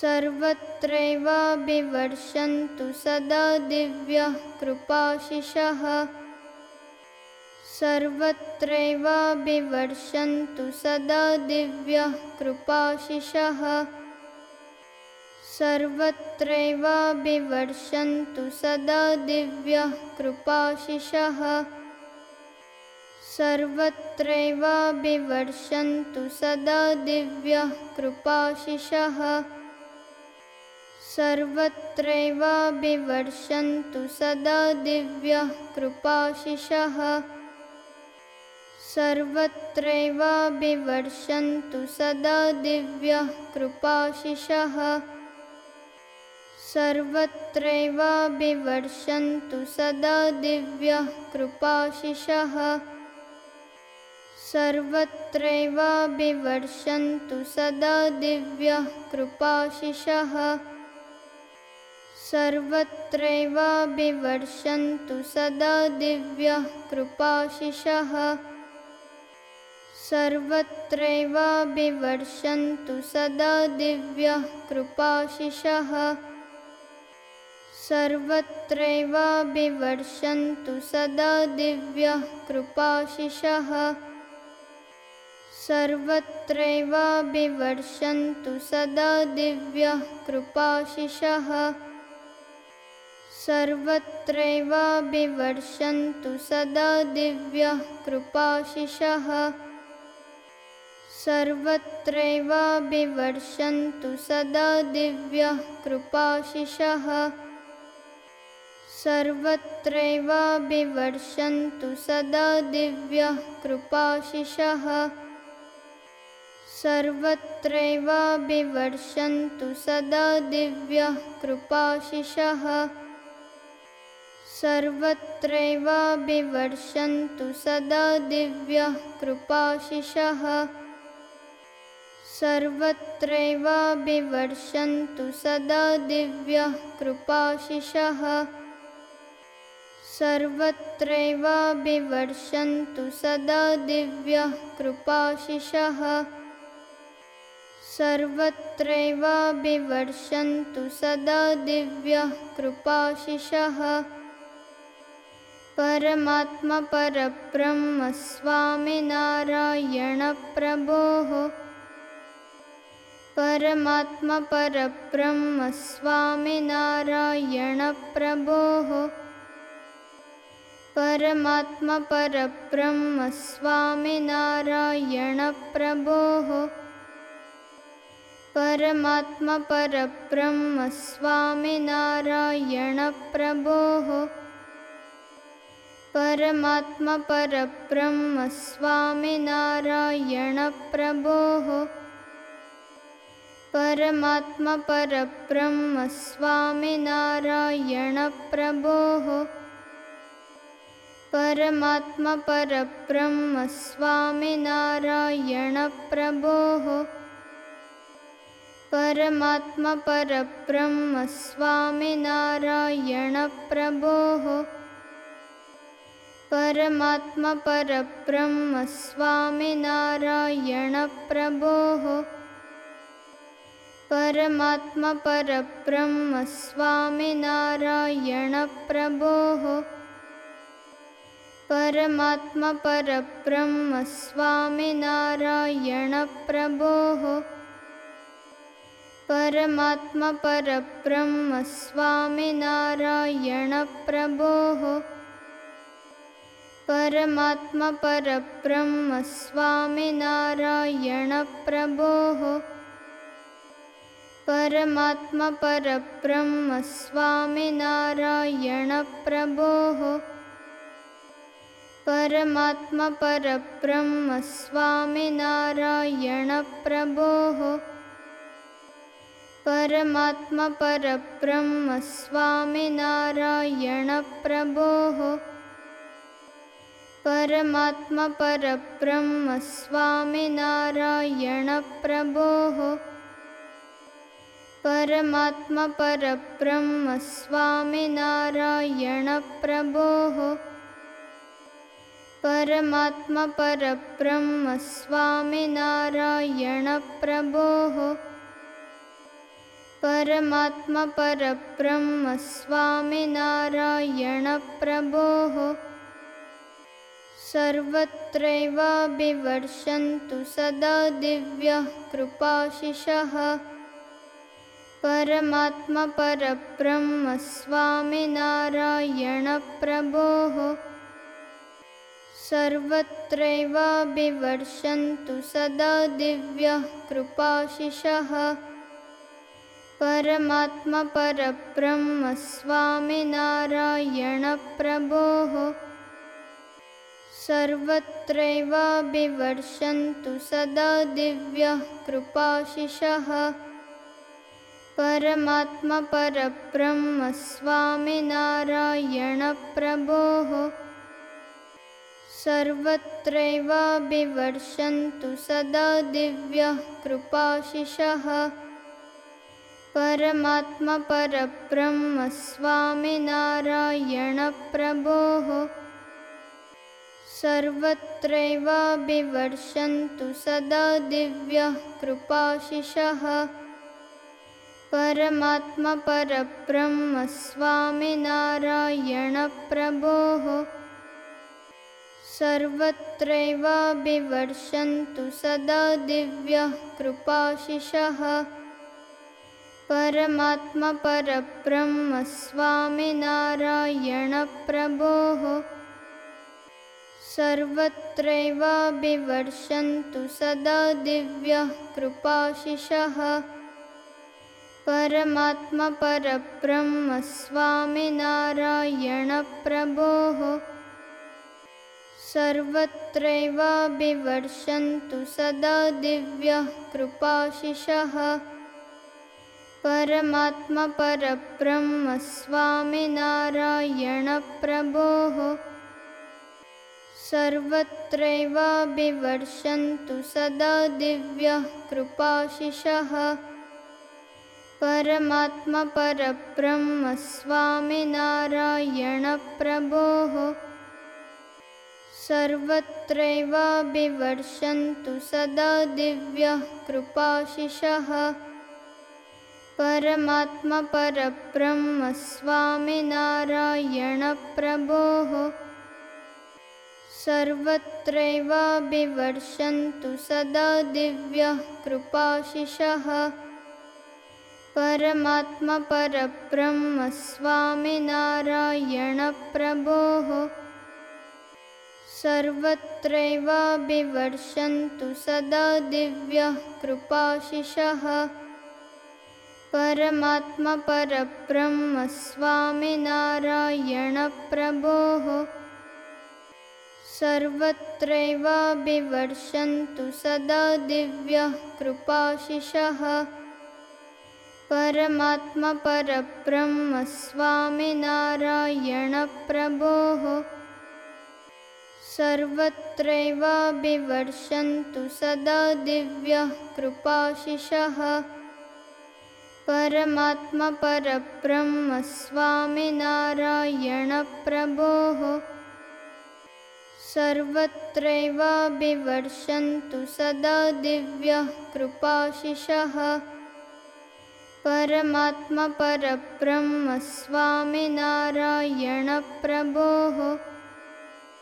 सर्वत्रैव विवर्षन्तु सदा दिव्यः कृपाशिषः सर्वत्रैव विवर्षन्तु सदा दिव्यः कृपाशिषः सर्वत्रैव विवर्षन्तु सदा दिव्यः कृपाशिषः सर्वत्रैव विवर्षन्तु सदा दिव्यः कृपाशिषः विवर्षन्तु सदा दिव्यः कृपाशिषः। सर्वत्रैव विवर्षन्तु सदा दिव्यः कृपाशिषः। सर्वत्रैव विवर्षन्तु सदा दिव्यः कृपाशिषः। सर्वत्रैव विवर्षन्तु सदा दिव्यः कृपाशिषः विवर्षन्तु सदा दिव्यः कृपाशिषः सर्वत्रैव विवर्षन्तु सदा दिव्यः कृपाशिषः सर्वत्रैव विवर्षन्तु सदा दिव्यः कृपाशिषः सर्वत्रैव विवर्षन्तु सदा दिव्यः कृपाशिषः विवर्षन्तु सदा दिव्यः कृपाशिषः। सर्वत्रैव विवर्षन्तु सदा दिव्यः कृपाशिषः। सर्वत्रैव विवर्षन्तु सदा दिव्यः कृपाशिषः। सर्वत्रैव विवर्षन्तु सदा दिव्यः कृपाशिषः विवर्षन्तु सदा दिव्यः कृपाशिषः सर्वत्रैव विवर्षन्तु सदा दिव्यः कृपाशिषः सर्वत्रैव विवर्षन्तु सदा दिव्यः कृपाशिषः सर्वत्रैव विवर्षन्तु सदा दिव्यः कृपाशिषः परमात्मपरब्रह्मस्वामिनारायणप्रभोः। परमात्मपरब्रह्मस्वामिनारायणप्रभोः। परमात्मपरब्रह्मस्वामिनारायणप्रभोः। परमात्मपरब्रह्मस्वामिनारायणप्रभोः परमात्मपरब्रह्मस्वामिनारायणप्रभोः। परमात्मपरब्रह्मस्वामिनारायणप्रभोः। परमात्मपरब्रह्मस्वामिनारायणप्रभोः। परमात्मपरब्रह्मस्वामिनारायणप्रभोः परमात्मपरब्रह्मस्वामिनारायणप्रभोः परमात्मपरब्रह्मस्वामिनारायणप्रभोः परमात्मपरब्रह्मस्वामिनारायणप्रभोः परमात्मपरब्रह्मस्वामिनारायणप्रभोः परमात्मपरब्रह्मस्वामिनारायणप्रभोः। परमात्मपरब्रह्मस्वामिनारायणप्रभोः। परमात्मपरब्रह्मस्वामिनारायणप्रभोः। परमात्मपरब्रह्मस्वामिनारायणप्रभोः परमात्मपरब्रह्मस्वामिनारायणप्रभोः। परमात्मपरब्रह्मस्वामिनारायणप्रभोः। परमात्मपरब्रह्मस्वामिनारायणप्रभोः। परमात्मपरब्रह्मस्वामिनारायणप्रभोः। सर्वत्रैवाभिवर्षन्तु सदा दिव्यः कृपाशिषः। परमात्मा परब्रह्म स्वामिनारायणप्रभोः सर्वत्रैवाभिवर्षन्तु सदा दिव्यः कृपाशिषः। परमात्मा परब्रह्म स्वामिनारायणप्रभोः सर्वत्रैवाभिवर्षन्तु सदा दिव्यः कृपाशिषः। परमात्मा परब्रह्म स्वामिनारायणप्रभोः सर्वत्रैवाभिवर्षन्तु सदा दिव्यः कृपाशिषः। परमात्मा परब्रह्म स्वामिनारायणप्रभोः सर्वत्रैवाभिवर्षन्तु सदा दिव्यः कृपाशिषः। परमात्मा परब्रह्म स्वामिनारायणप्रभोः सर्वत्रैवाभिवर्षन्तु सदा दिव्यः कृपाशिषः। परमात्मा परब्रह्म स्वामिनारायणप्रभोः सर्वत्रैवाभिवर्षन्तु सदा दिव्यः कृपाशिषः। परमात्मा परब्रह्म स्वामिनारायणप्रभोः सर्वत्रैवाभिवर्षन्तु सदा दिव्यः कृपाशिषः। परमात्मा परब्रह्म स्वामिनारायणप्रभोः सर्वत्रैवाभिवर्षन्तु सदा दिव्यः कृपाशिषः। परमात्मा परब्रह्म स्वामिनारायणप्रभोः सर्वत्रैवाभिवर्षन्तु सदा दिव्यः कृपाशिषः। परमात्मा परब्रह्म स्वामिनारायणप्रभोः सर्वत्रैवाभिवर्षन्तु सदा दिव्यः कृपाशिषः। परमात्मा परब्रह्म स्वामिनारायणप्रभोः सर्वत्रैवाभिवर्षन्तु सदा दिव्यः कृपाशिषः। परमात्मा परब्रह्म स्वामिनारायणप्रभोः सर्वत्रैवाभिवर्षन्तु सदा दिव्यः कृपाशिषः। परमात्मा परब्रह्म स्वामिनारायणप्रभोः सर्वत्रैवाभिवर्षन्तु सदा दिव्यः कृपाशिषः। परमात्मा परब्रह्म स्वामिनारायणप्रभोः सर्वत्रैवाभिवर्षन्तु सदा दिव्यः कृपाशिषः। परमात्मा परब्रह्म स्वामिनारायणप्रभोः